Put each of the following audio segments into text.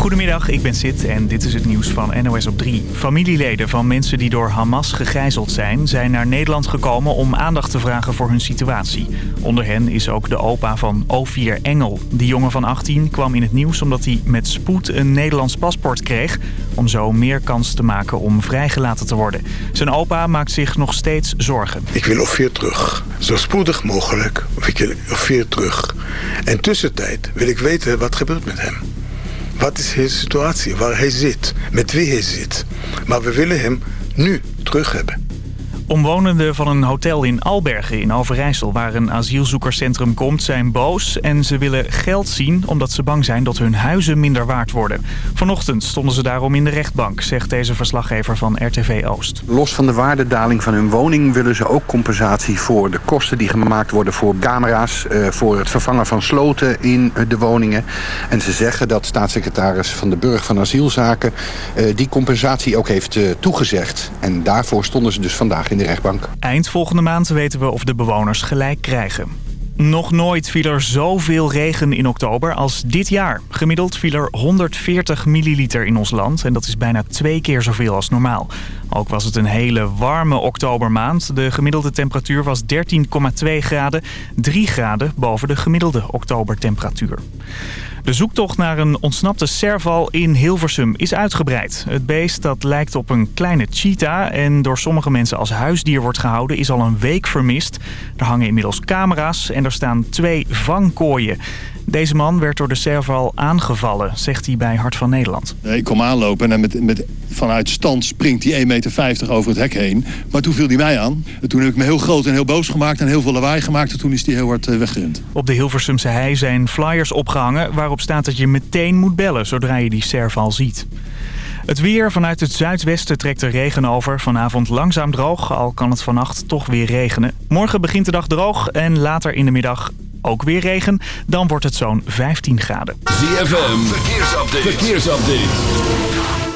Goedemiddag, ik ben Sid en dit is het nieuws van NOS op 3. Familieleden van mensen die door Hamas gegijzeld zijn... zijn naar Nederland gekomen om aandacht te vragen voor hun situatie. Onder hen is ook de opa van Ovier Engel. Die jongen van 18 kwam in het nieuws omdat hij met spoed een Nederlands paspoort kreeg... om zo meer kans te maken om vrijgelaten te worden. Zijn opa maakt zich nog steeds zorgen. Ik wil Ovier terug. Zo spoedig mogelijk wil ik Ovier terug. En tussentijd wil ik weten wat gebeurt met hem. Wat is zijn situatie, waar hij zit, met wie hij zit. Maar we willen hem nu terug hebben. Omwonenden van een hotel in Albergen in Overijssel... waar een asielzoekerscentrum komt, zijn boos... en ze willen geld zien omdat ze bang zijn dat hun huizen minder waard worden. Vanochtend stonden ze daarom in de rechtbank... zegt deze verslaggever van RTV Oost. Los van de waardedaling van hun woning... willen ze ook compensatie voor de kosten die gemaakt worden... voor camera's, eh, voor het vervangen van sloten in de woningen. En ze zeggen dat staatssecretaris Van de Burg van Asielzaken... Eh, die compensatie ook heeft eh, toegezegd. En daarvoor stonden ze dus vandaag in rechtbank. Eind volgende maand weten we of de bewoners gelijk krijgen. Nog nooit viel er zoveel regen in oktober als dit jaar. Gemiddeld viel er 140 milliliter in ons land en dat is bijna twee keer zoveel als normaal. Ook was het een hele warme oktobermaand. De gemiddelde temperatuur was 13,2 graden, 3 graden boven de gemiddelde oktobertemperatuur. De zoektocht naar een ontsnapte serval in Hilversum is uitgebreid. Het beest dat lijkt op een kleine cheetah en door sommige mensen als huisdier wordt gehouden is al een week vermist. Er hangen inmiddels camera's en er staan twee vangkooien. Deze man werd door de serval aangevallen, zegt hij bij Hart van Nederland. Ik kom aanlopen en met, met, vanuit stand springt hij 1,50 meter over het hek heen. Maar toen viel hij mij aan. En toen heb ik me heel groot en heel boos gemaakt en heel veel lawaai gemaakt. En toen is hij heel hard eh, weggerend. Op de Hilversumse hei zijn flyers opgehangen waarop staat dat je meteen moet bellen zodra je die serval ziet. Het weer vanuit het zuidwesten trekt er regen over. Vanavond langzaam droog, al kan het vannacht toch weer regenen. Morgen begint de dag droog en later in de middag ook weer regen. Dan wordt het zo'n 15 graden. ZFM, verkeersupdate. verkeersupdate.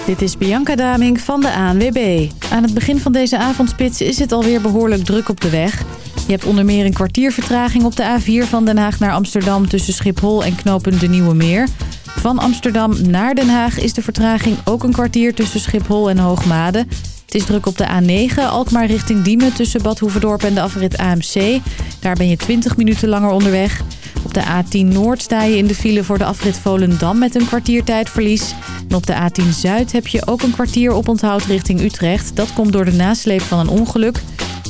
Dit is Bianca Daming van de ANWB. Aan het begin van deze avondspits is het alweer behoorlijk druk op de weg. Je hebt onder meer een kwartiervertraging op de A4 van Den Haag naar Amsterdam... tussen Schiphol en knooppunt De Nieuwe Meer. Van Amsterdam naar Den Haag is de vertraging ook een kwartier tussen Schiphol en Hoogmade. Het is druk op de A9, Alkmaar richting Diemen tussen Bad Hoeverdorp en de afrit AMC. Daar ben je 20 minuten langer onderweg. Op de A10 Noord sta je in de file voor de afrit Volendam met een kwartiertijdverlies. En op de A10 Zuid heb je ook een kwartier op onthoud richting Utrecht. Dat komt door de nasleep van een ongeluk.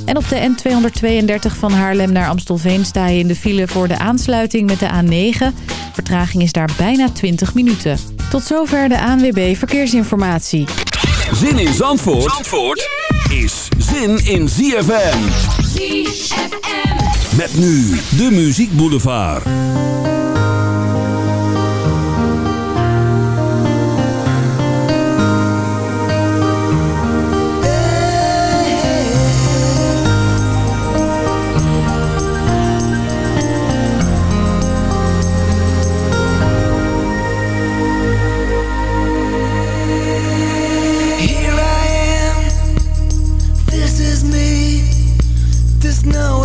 En op de N232 van Haarlem naar Amstelveen sta je in de file voor de aansluiting met de A9. Vertraging is daar bijna 20 minuten. Tot zover de ANWB Verkeersinformatie. Zin in Zandvoort, Zandvoort is zin in ZFM. ZFM. Met nu de Muziek Boulevard. Nowhere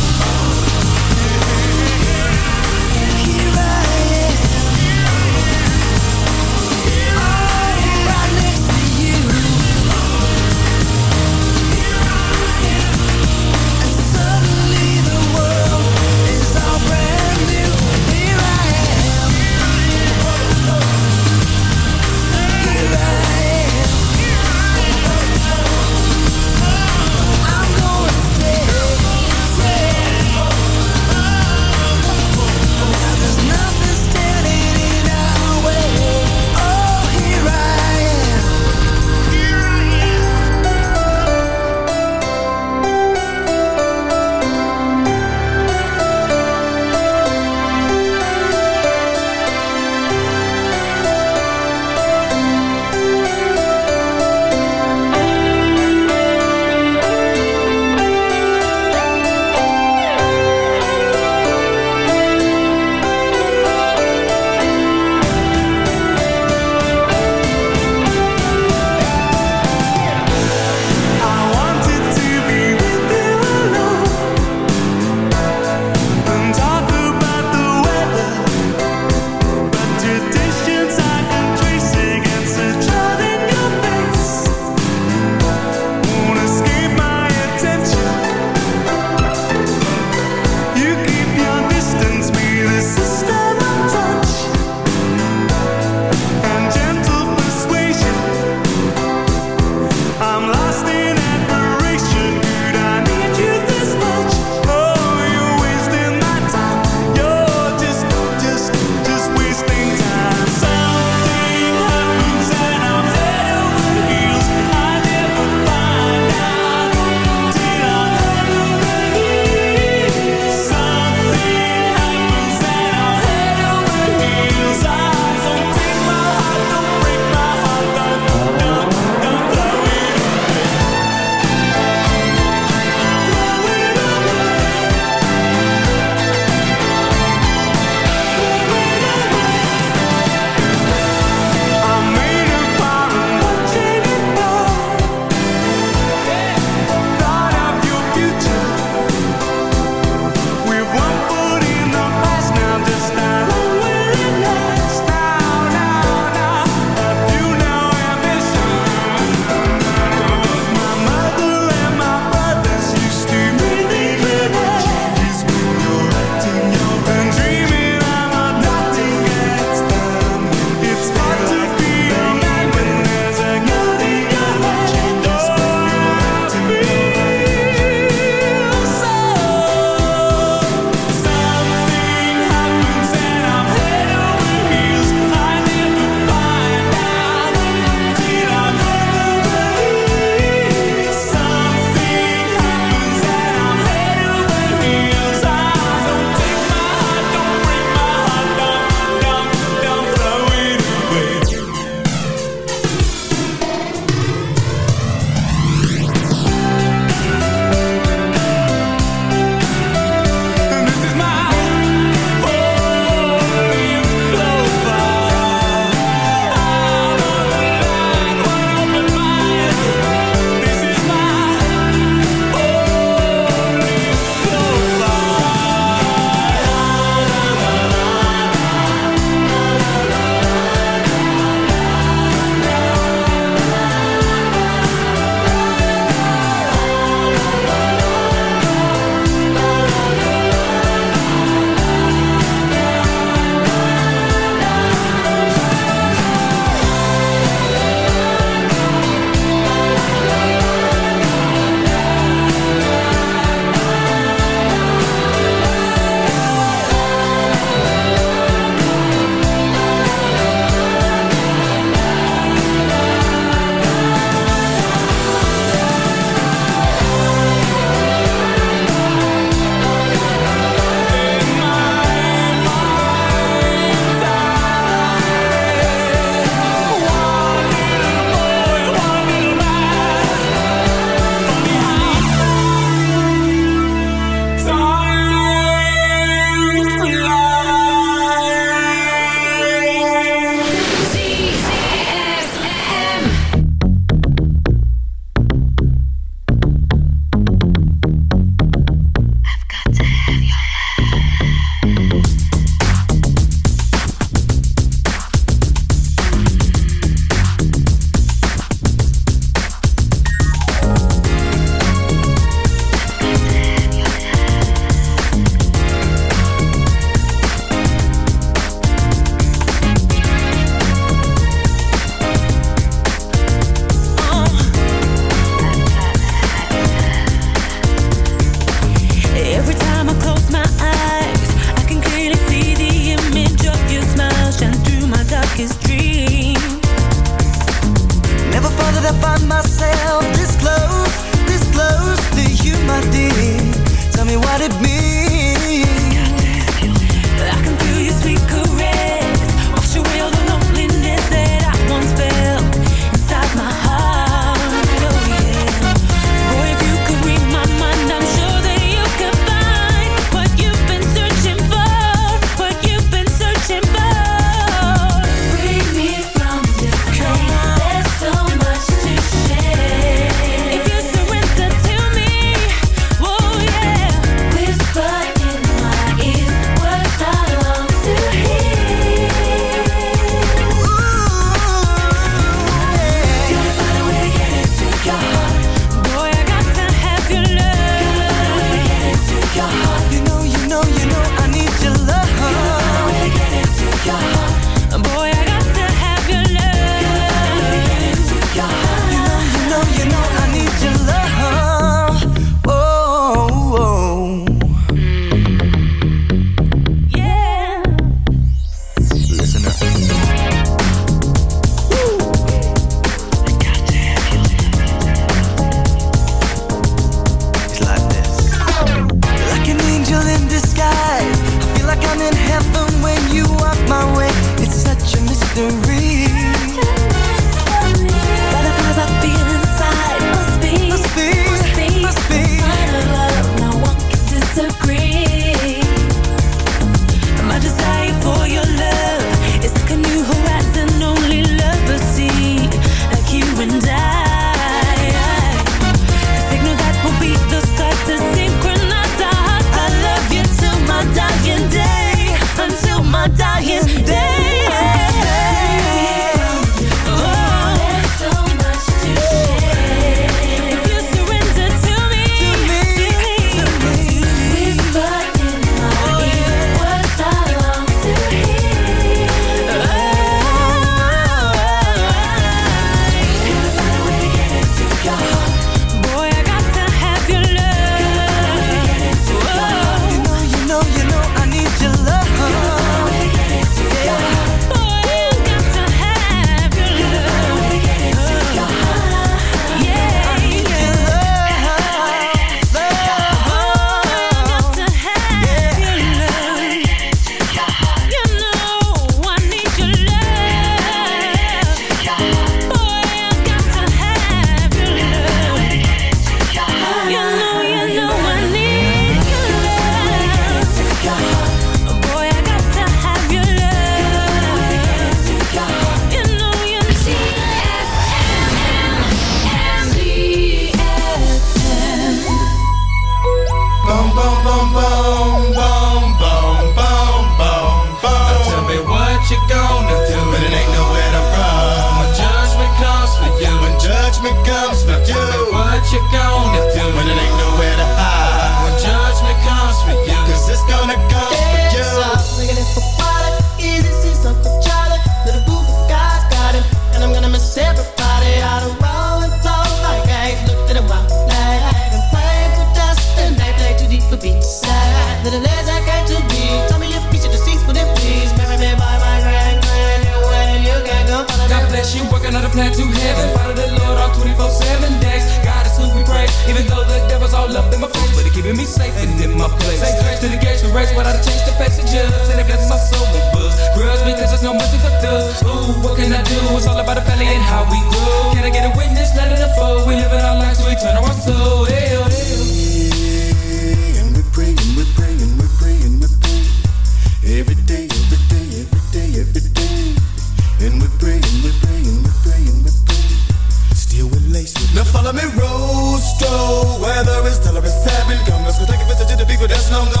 Let me Rosto, oh. whether it's till or it's seven. Come, let's go take a visit to the people that's long gone.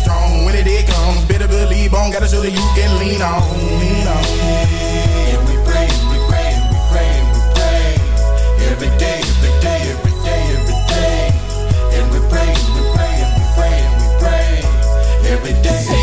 strong. When it comes, better believe on. Got a that you can lean on. Lean on. And we pray, and we pray, and we pray, and we pray. Every day, every day, every day, every day. And we pray, and we pray, and we pray, and we pray. Every day.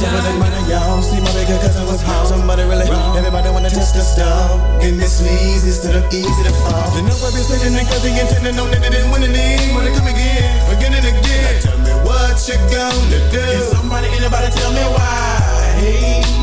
Some of the money, y'all. See my bigger cousin was home. Somebody really wrong. Everybody wanna test the stuff. And this leads instead of easy to fall. The number is sitting and cousin intending no that they didn't win any. Wanna come again, again and again. Now tell me what you gonna do. Can somebody, anybody tell me why? Hey.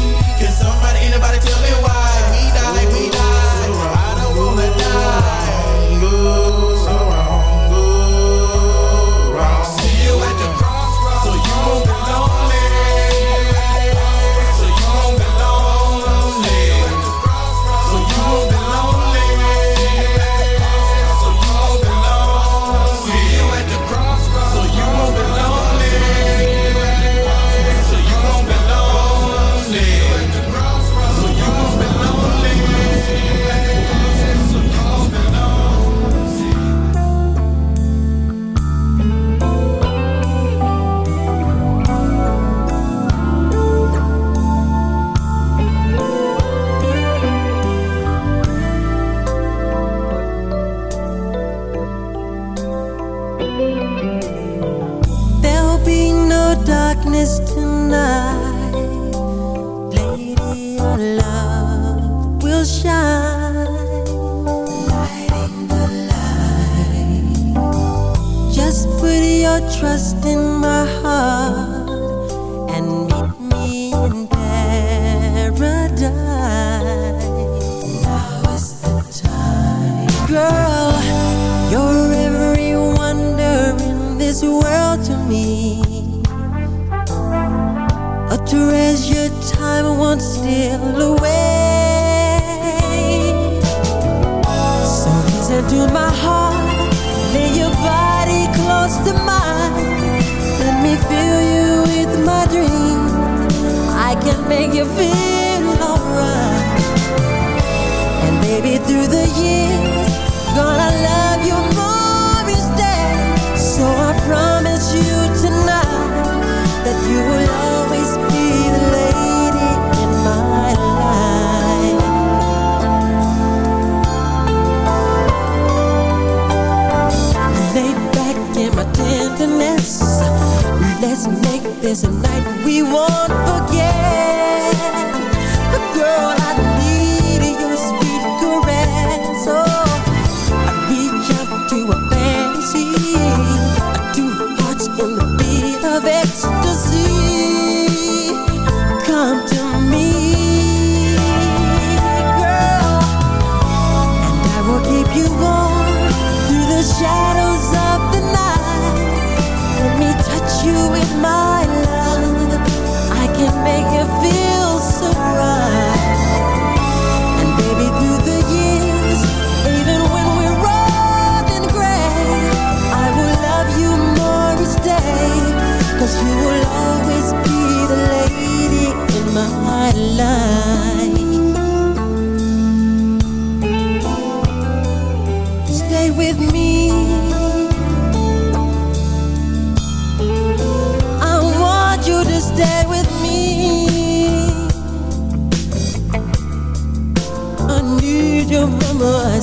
there's a night we won't forget. mưa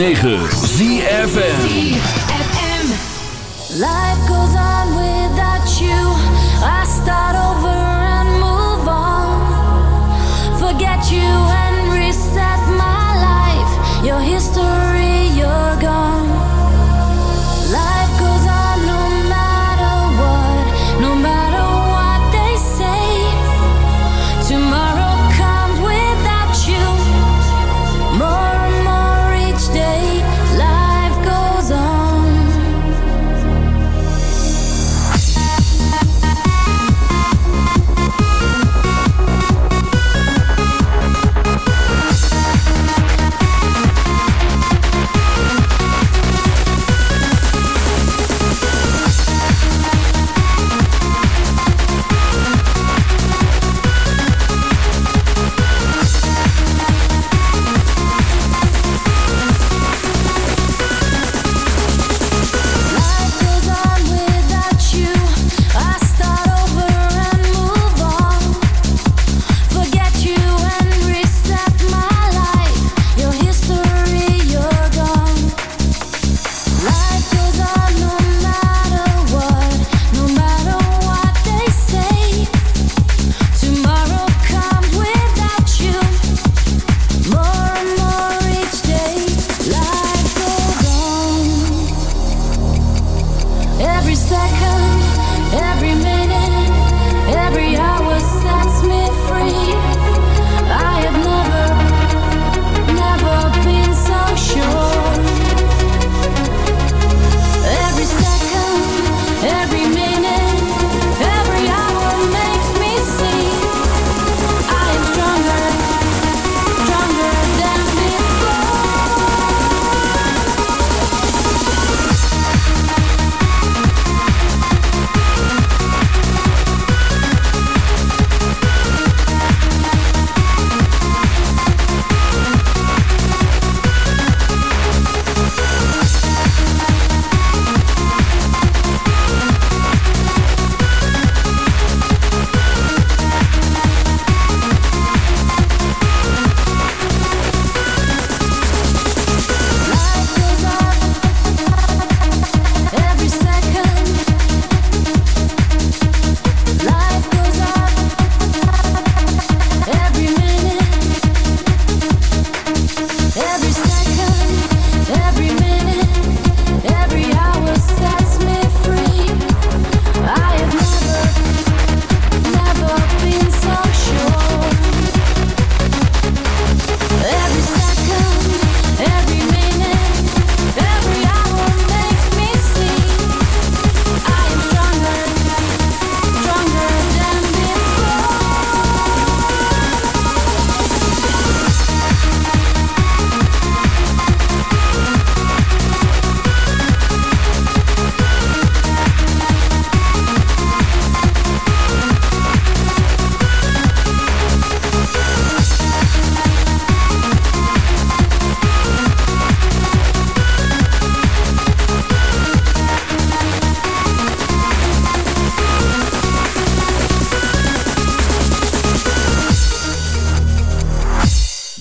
9.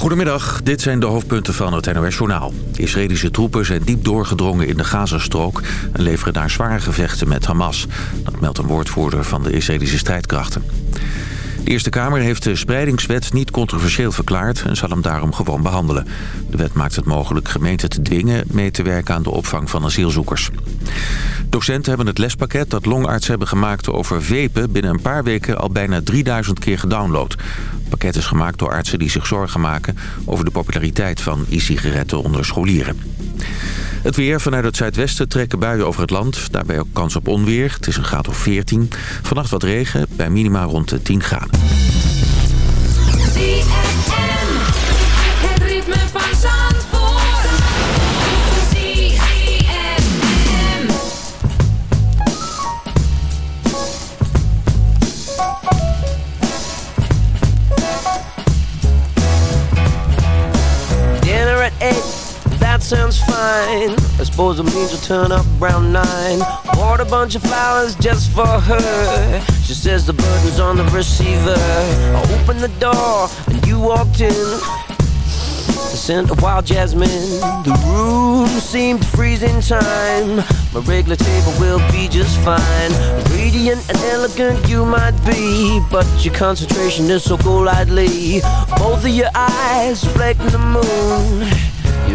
Goedemiddag, dit zijn de hoofdpunten van het NOS-journaal. Israëlische troepen zijn diep doorgedrongen in de Gazastrook... en leveren daar zware gevechten met Hamas. Dat meldt een woordvoerder van de Israëlische strijdkrachten. De Eerste Kamer heeft de spreidingswet niet controversieel verklaard... en zal hem daarom gewoon behandelen. De wet maakt het mogelijk gemeenten te dwingen... mee te werken aan de opvang van asielzoekers. Docenten hebben het lespakket dat longartsen hebben gemaakt over vepen... binnen een paar weken al bijna 3000 keer gedownload. Het pakket is gemaakt door artsen die zich zorgen maken... over de populariteit van e-sigaretten onder scholieren. Het weer vanuit het zuidwesten trekken buien over het land. Daarbij ook kans op onweer. Het is een graad of 14. Vannacht wat regen, bij minima rond de 10 graden. Sounds fine. I suppose it means we'll turn up around nine. Bought a bunch of flowers just for her. She says the burden's on the receiver. I opened the door and you walked in. The scent of wild jasmine. The room seemed to freeze in time. My regular table will be just fine. Radiant and elegant you might be, but your concentration is so golightly. Both of your eyes reflecting the moon.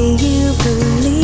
you believe.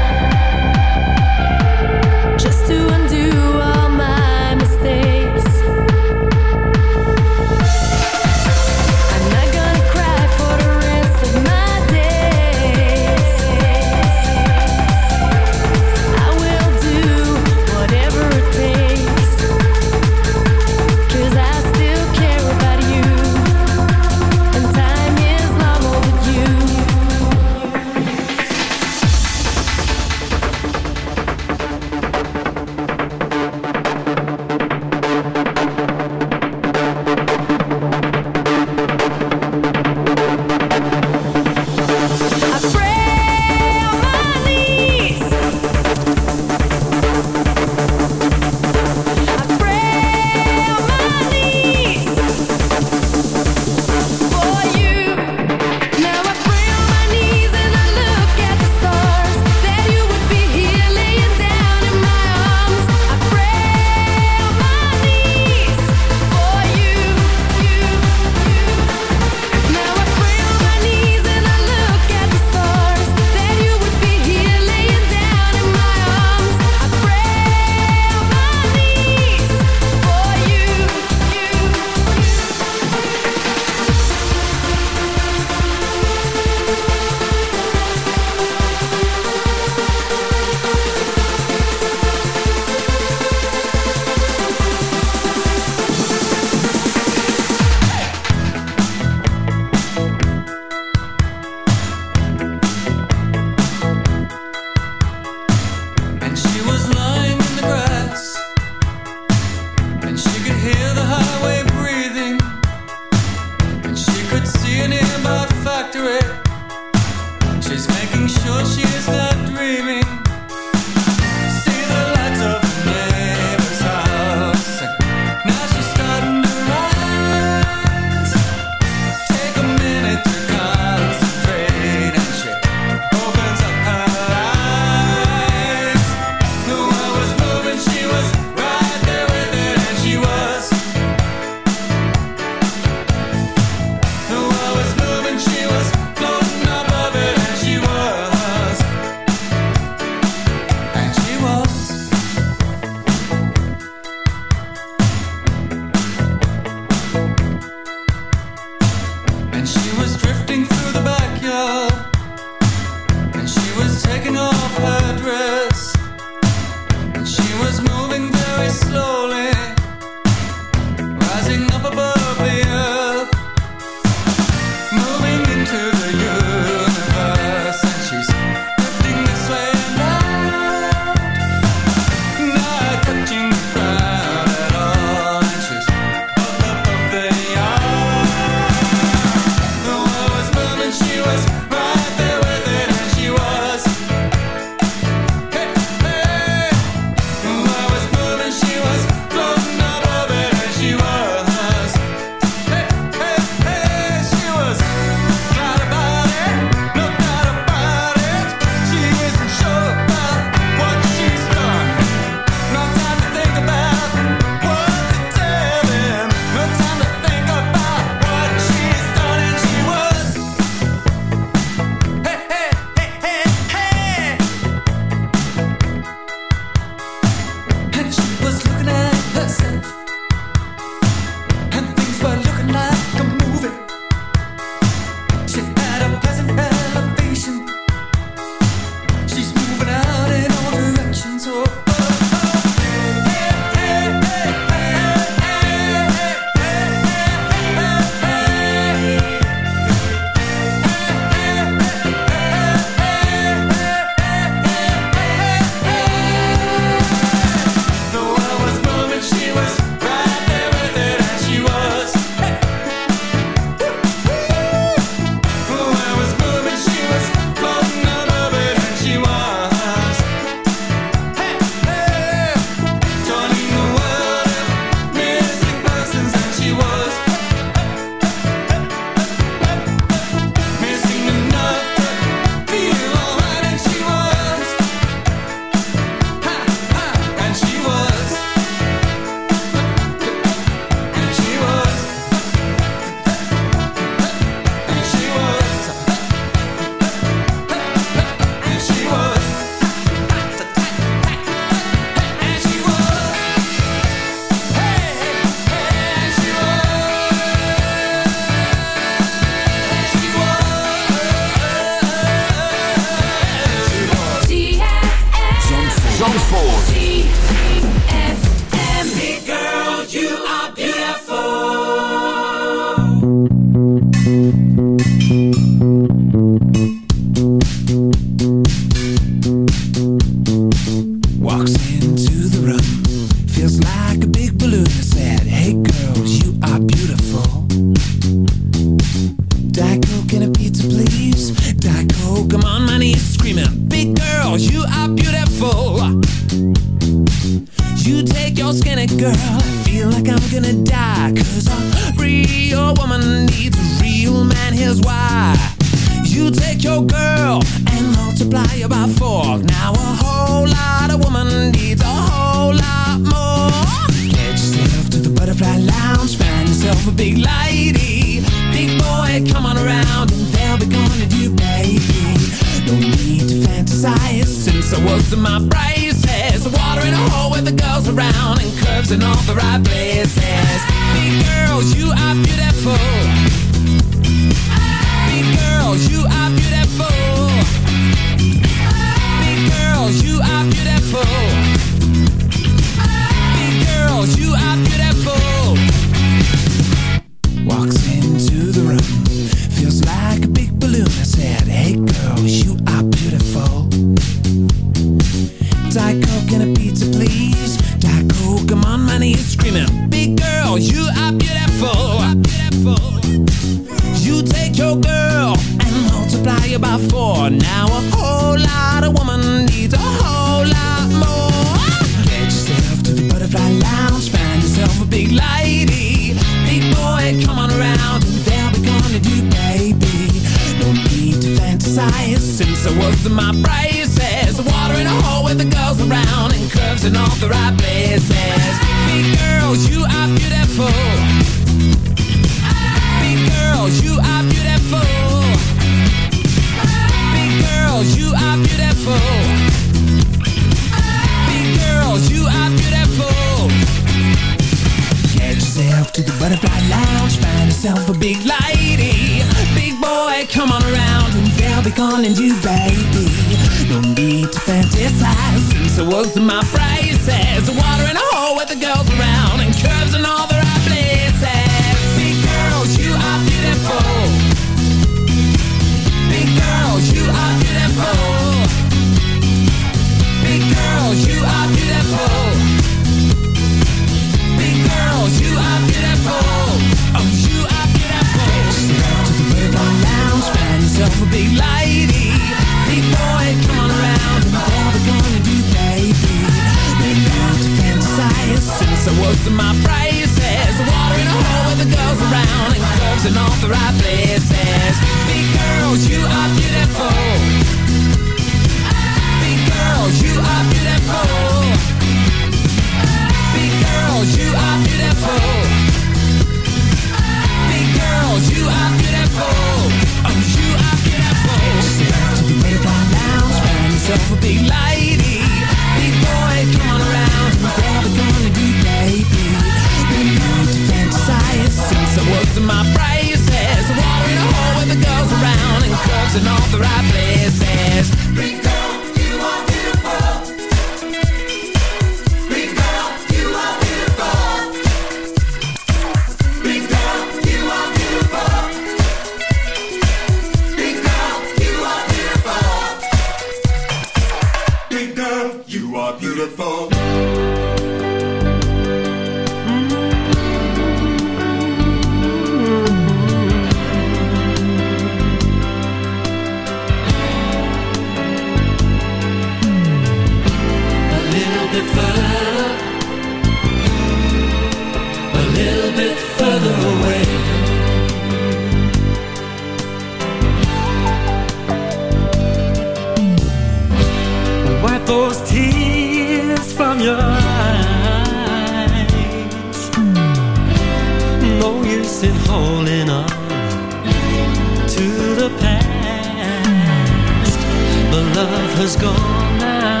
has gone now.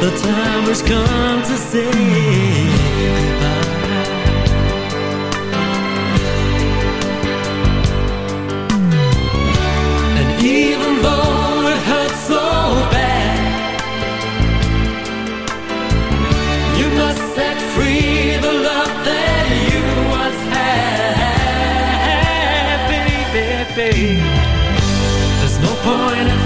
The time has come to say goodbye. And even though it hurts so bad You must set free the love that you once had. Baby, baby There's no point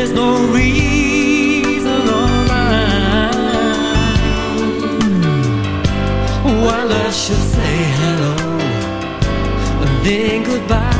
there's no reason or rhyme why I should say hello and then goodbye.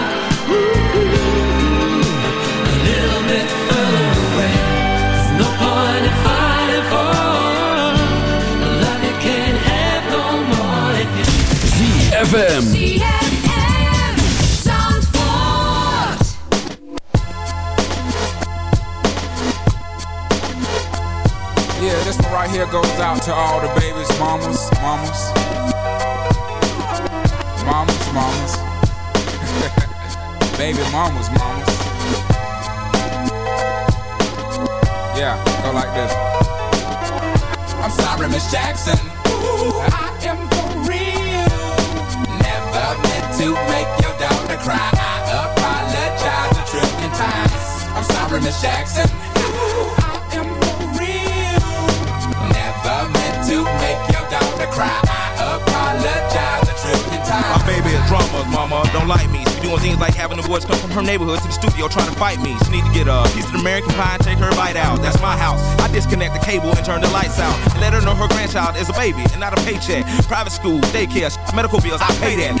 ZFM. Yeah, this one right here goes out to all the babies, mamas, mamas. Mamas, mamas. Baby mamas, mamas. Yeah, go like this. I'm sorry, Miss Jackson. Ooh, I am to make your daughter cry. I apologize a trillion times. I'm sorry, Miss Jackson. Ooh, I am for real. Never meant to make your daughter cry. I apologize a trillion times. My baby is drama, mama, don't like me. She doing things like having the boys come from her neighborhood to the studio trying to fight me. She need to get a piece of American pie and take her bite out. That's my house. I disconnect the cable and turn the lights out. And let her know her grandchild is a baby and not a paycheck. Private school, daycare, medical bills, I pay that.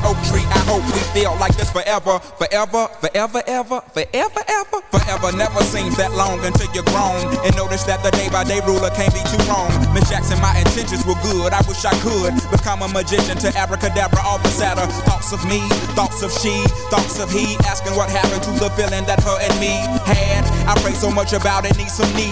I hope we feel like this forever, forever, forever, ever, forever, ever. Forever never seems that long until you're grown. And notice that the day by day ruler can't be too wrong. Miss Jackson, my intentions were good. I wish I could become a magician to abracadabra all the sadder. Thoughts of me, thoughts of she, thoughts of he. Asking what happened to the feeling that her and me had. I pray so much about it, need some knee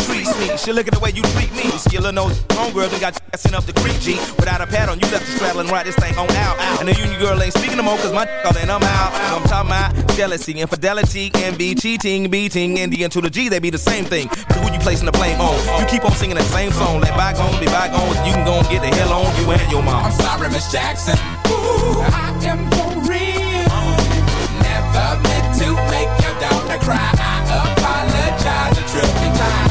me. She look at the way you treat me. You See your little nose homegirl done got sent up the creek, G. Without a pad on, you left the straddle right this thing on out. And the union girl ain't speaking no more, cause my all in, I'm out. I'm talking about jealousy, infidelity, envy, cheating, beating, and the to the G, they be the same thing. But who you placing the blame on? You keep on singing that same song. Let bygones be bygones, you can go and get the hell on you and your mom. I'm sorry, Miss Jackson. Ooh, I am for real. Never meant to make your daughter cry. I apologize a trillion times.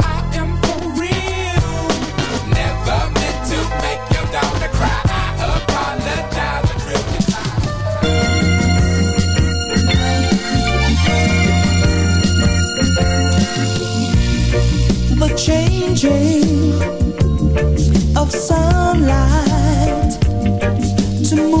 changing of sunlight to moonlight,